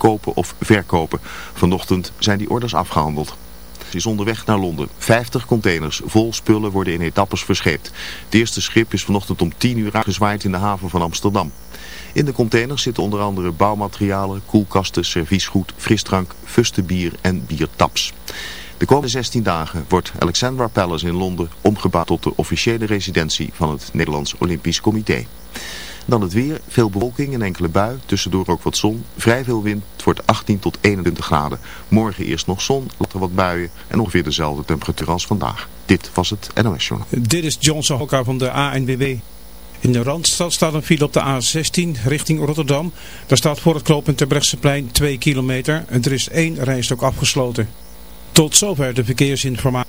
kopen of verkopen. Vanochtend zijn die orders afgehandeld is onderweg naar Londen. 50 containers vol spullen worden in etappes verscheept. Het eerste schip is vanochtend om 10 uur aangezwaaid in de haven van Amsterdam. In de containers zitten onder andere bouwmaterialen, koelkasten, serviesgoed, frisdrank, fuste bier en biertaps. De komende 16 dagen wordt Alexandra Palace in Londen omgebouwd tot de officiële residentie van het Nederlands Olympisch Comité. Dan het weer, veel bewolking en enkele bui, tussendoor ook wat zon, vrij veel wind, het wordt 18 tot 21 graden. Morgen eerst nog zon, later wat buien en ongeveer dezelfde temperatuur als vandaag. Dit was het NOS. Dit is Johnson Hokka van de ANWB. In de Randstad staat een file op de A16 richting Rotterdam. Daar staat voor het knooppunt Terbrechtseplein 2 kilometer en er is één rijstok afgesloten. Tot zover de verkeersinformatie.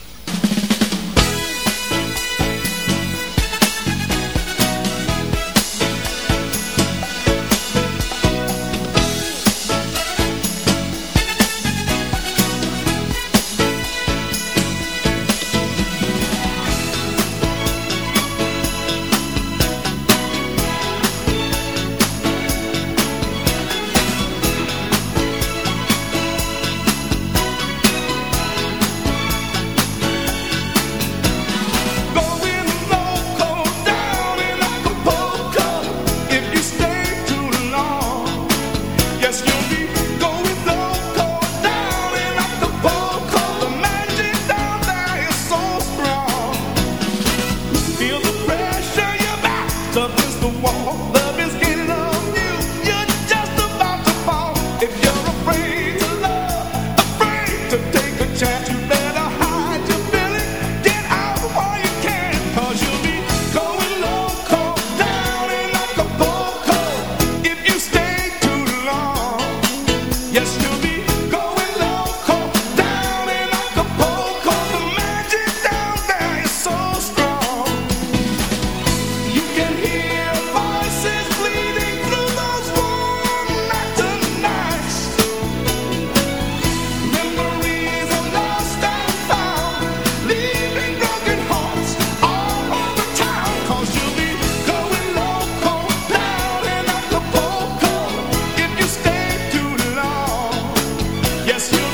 Yes, you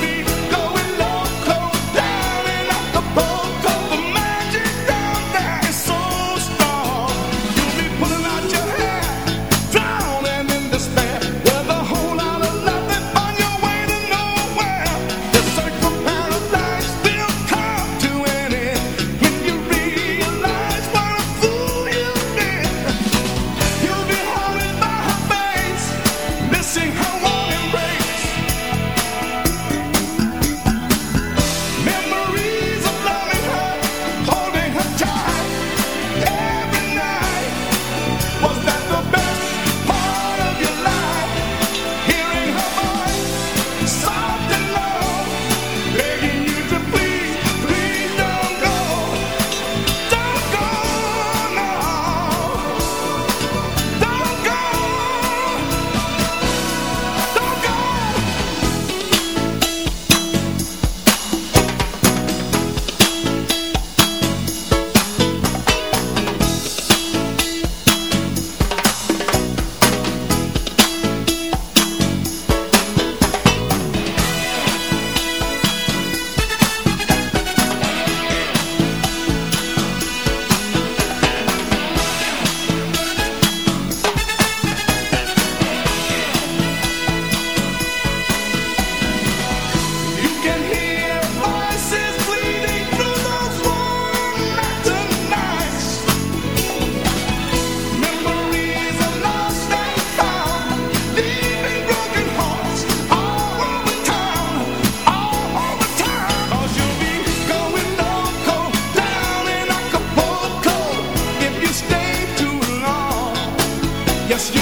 E assim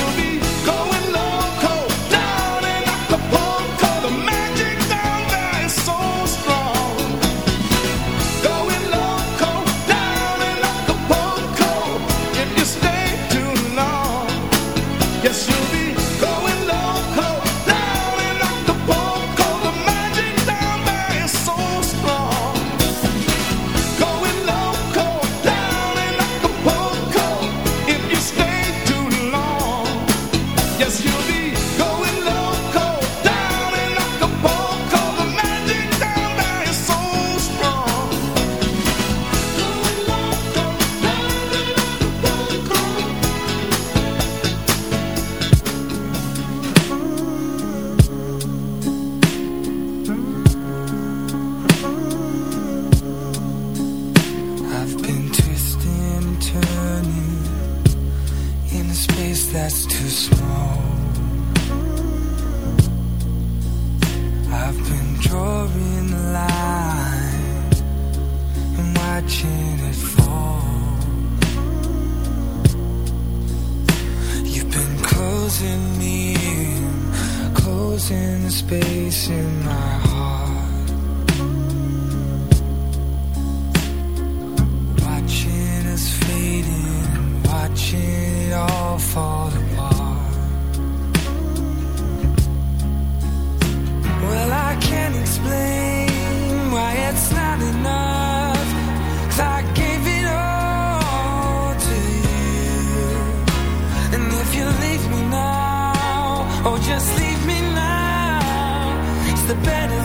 better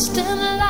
distant light,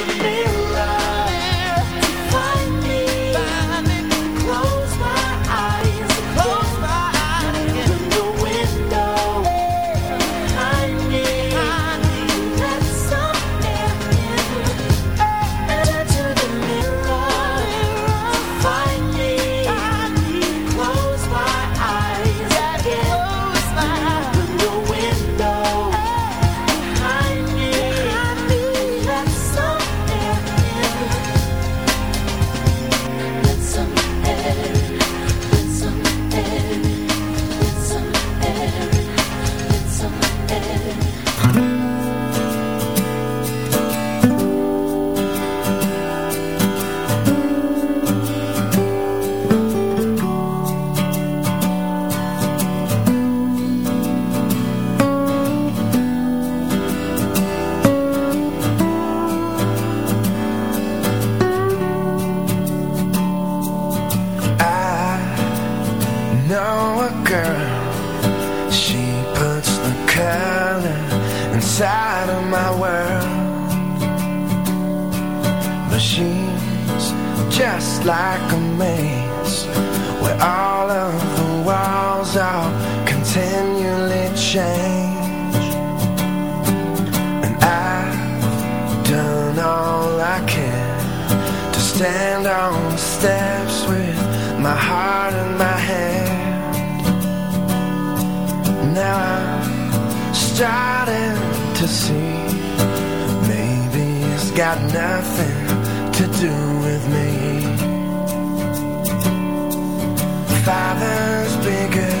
change. And I've done all I can to stand on the steps with my heart in my hand. Now I'm starting to see maybe it's got nothing to do with me. Fathers, good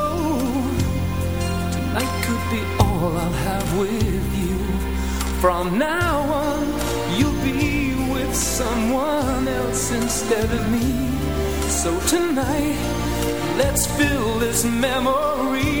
be all I'll have with you. From now on, you'll be with someone else instead of me. So tonight, let's fill this memory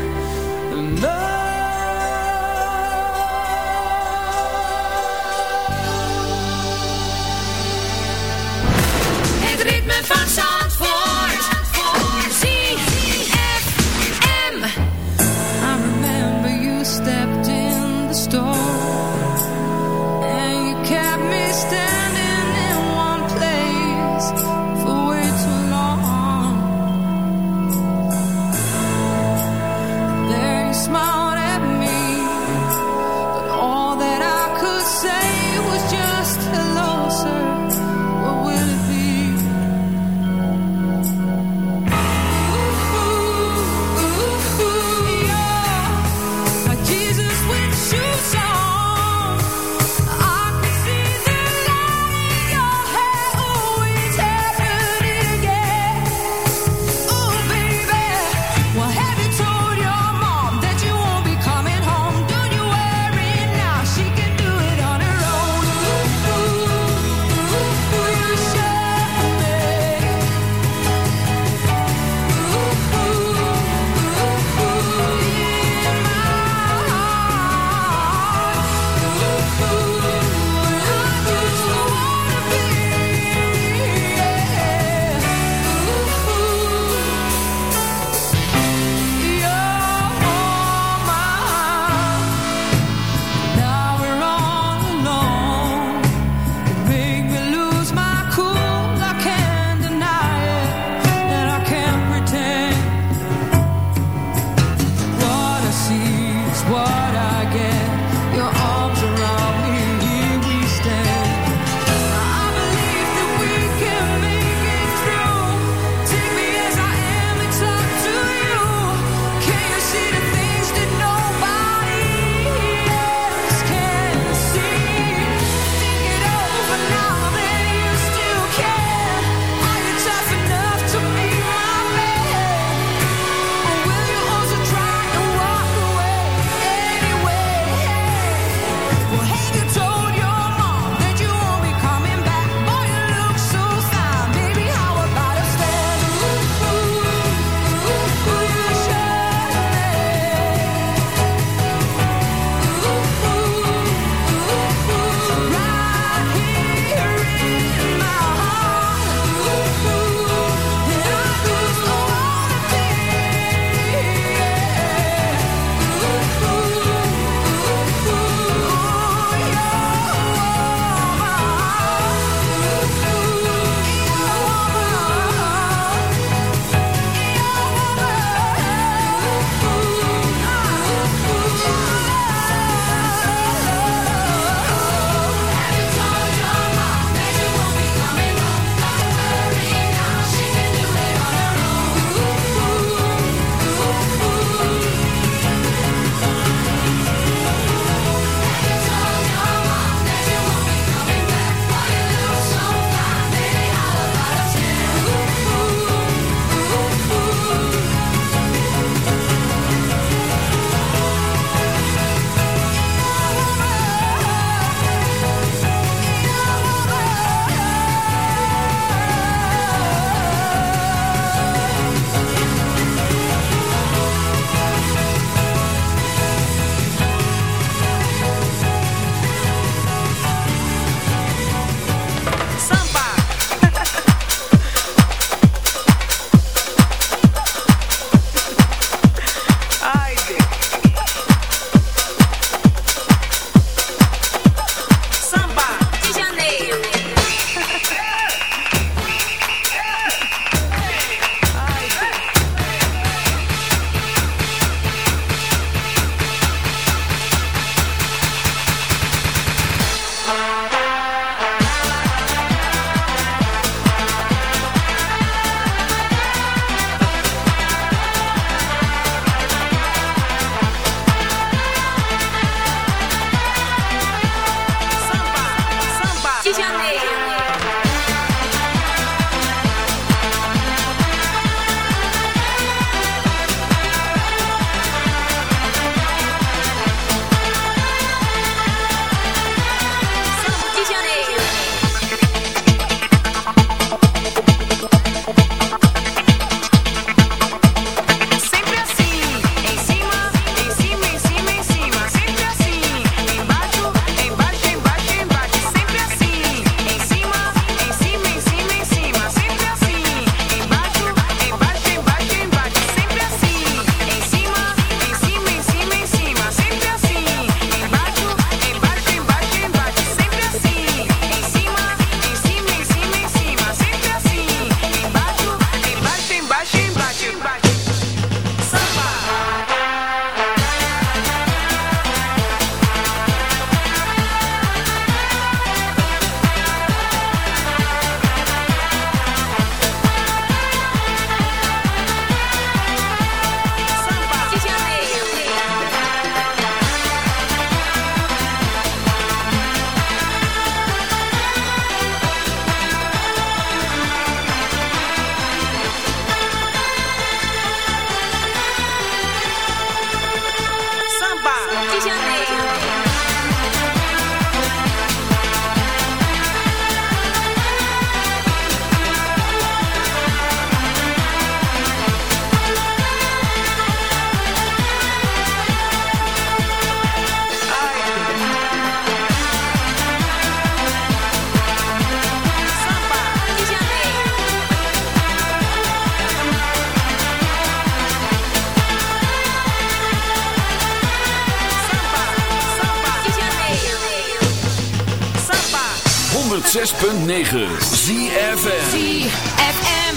ZFM. ZFM.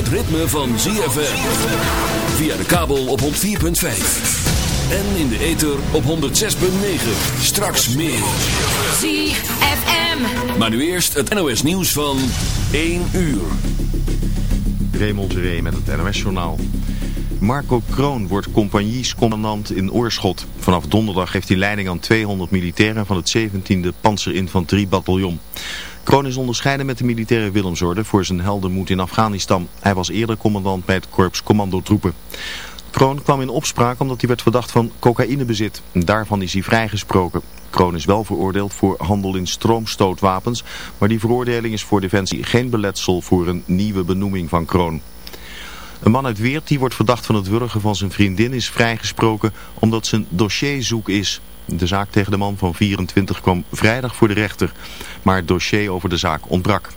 Het ritme van ZFM. Via de kabel op 104.5. En in de ether op 106.9. Straks meer. ZFM. Maar nu eerst het NOS nieuws van 1 uur. Raymond Seré met het NOS-journaal. Marco Kroon wordt compagniescommandant in Oorschot. Vanaf donderdag heeft hij leiding aan 200 militairen van het 17e Panzerinfanteriebataljon. Kroon is onderscheiden met de militaire Willemsorde voor zijn heldenmoed in Afghanistan. Hij was eerder commandant bij het korps commandotroepen. Kroon kwam in opspraak omdat hij werd verdacht van cocaïnebezit. Daarvan is hij vrijgesproken. Kroon is wel veroordeeld voor handel in stroomstootwapens, maar die veroordeling is voor Defensie geen beletsel voor een nieuwe benoeming van Kroon. Een man uit Weert die wordt verdacht van het wurgen van zijn vriendin is vrijgesproken omdat zijn dossier zoek is. De zaak tegen de man van 24 kwam vrijdag voor de rechter, maar het dossier over de zaak ontbrak.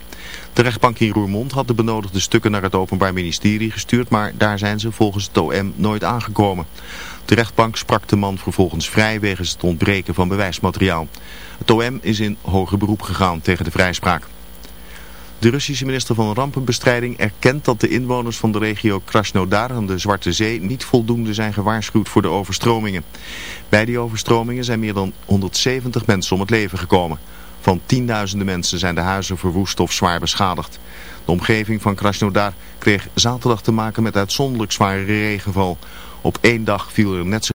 De rechtbank in Roermond had de benodigde stukken naar het Openbaar Ministerie gestuurd, maar daar zijn ze volgens het OM nooit aangekomen. De rechtbank sprak de man vervolgens vrij wegens het ontbreken van bewijsmateriaal. Het OM is in hoger beroep gegaan tegen de vrijspraak. De Russische minister van Rampenbestrijding erkent dat de inwoners van de regio Krasnodar aan de Zwarte Zee niet voldoende zijn gewaarschuwd voor de overstromingen. Bij die overstromingen zijn meer dan 170 mensen om het leven gekomen. Van tienduizenden mensen zijn de huizen verwoest of zwaar beschadigd. De omgeving van Krasnodar kreeg zaterdag te maken met uitzonderlijk zware regenval. Op één dag viel er net zo